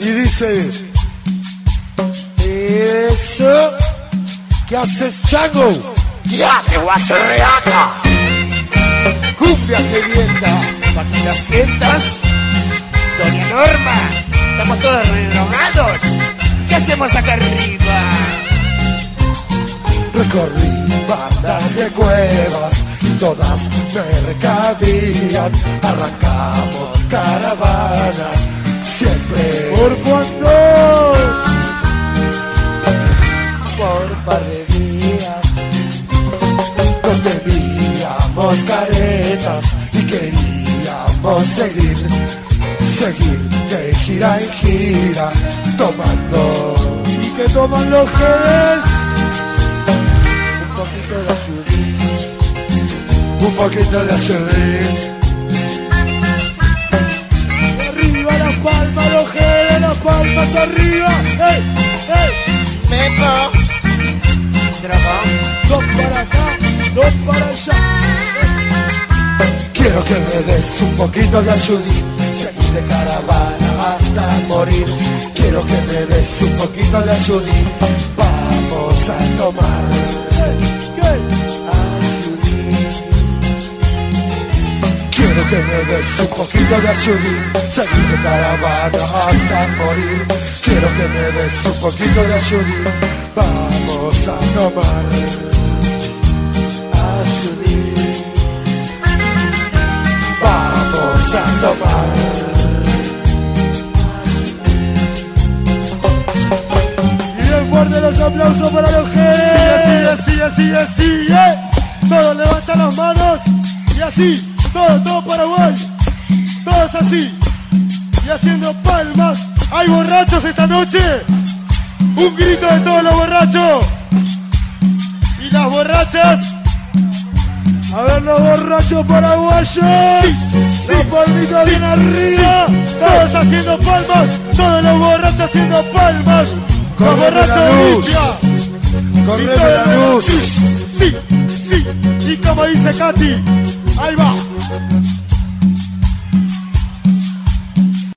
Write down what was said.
Y dice, eso, ¿qué haces, chango? ¡Ya te voy a hacer! Cumbia que vienta, ¿Para que la sientas? Doña Norma, estamos todos redrogados. ¿Qué hacemos acá arriba? recorrí bandas de cuevas todas recabían. Arrancamos caravana, siempre ¿Por cuándo? por un par de días. Nos teníamos caretas y queríamos seguir, seguir de gira en gira, tomando ¿Y que toman los genes? un poquito de ayudín, un poquito de ayudín. Arriba. ¡Ey! ¡Ey! Mepo. Dragón. Dos para acá, dos para allá. Quiero que me des un poquito de ayudín, seguir de caravana hasta morir. Quiero que me des un poquito de ayudín, me des un poquito de ayudín, seguir de caravana hasta morir. Quiero que me des un poquito de ayudín, vamos a tomar ayudín. Vamos a tomar. Y bien fuerte los aplausos para los genes. Así, así, así, así, ¿eh? Todos levantan las manos. Y así, todo, todo Paraguay. Todos así. Y haciendo palmas. ¿Hay borrachos esta noche? Un grito de todos los borrachos. Y las borrachas. A ver los borrachos paraguayos. Los palmitos bien arriba. Todos haciendo palmas. Todos los borrachos haciendo palmas. Los borrachos de limpia. Corre Y de todo la luz. Sí, sí, sí. Y como dice Katy, ahí va.